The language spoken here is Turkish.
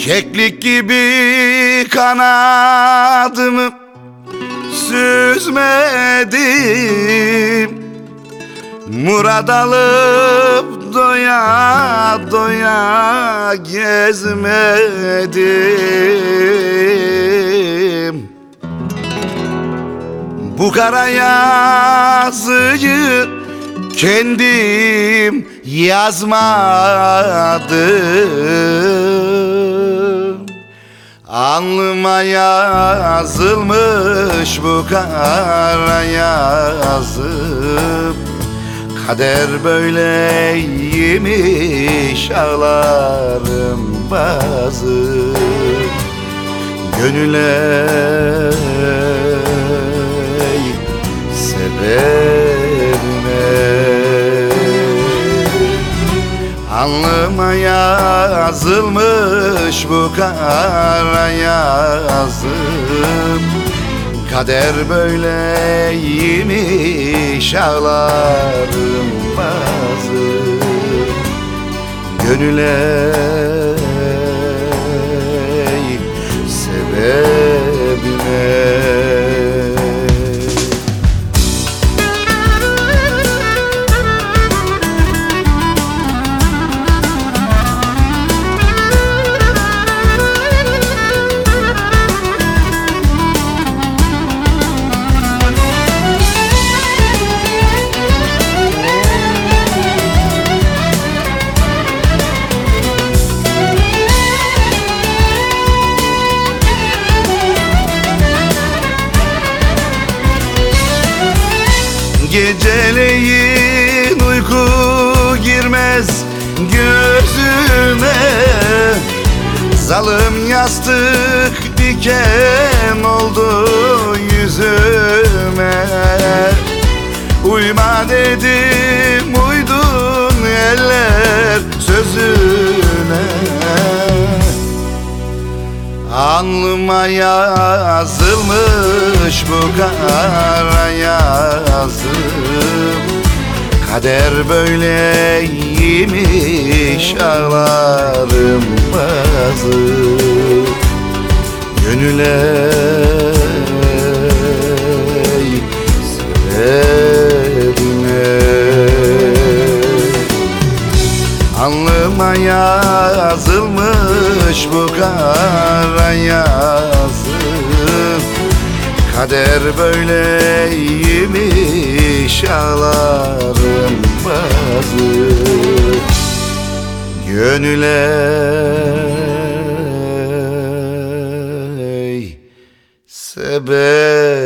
Keklik gibi kanadımı süzmedim. Murad alıp doya doya gezmedim. Bu kara yazıyı kendim yazmadım Alnıma yazılmış bu kara yazım Kader böyleymiş ağlarım bazı Gönüle sebebime Alnıma yazılmış bu kara yazım. Kader böyleymiş ağlarım bazı. Gönüle Geceleyin uyku girmez gözüme. Zalım yastık diken oldu yüzüme. Uyma dedim uydun eller sözüne Alnıma yazılmış bu kara yazım Kader böyleymiş ağlarım bazı Gönüle sebebime Alnıma yazılmış bu kara yazım Kader böyleymiş şaların bazı Gönüle sebebime.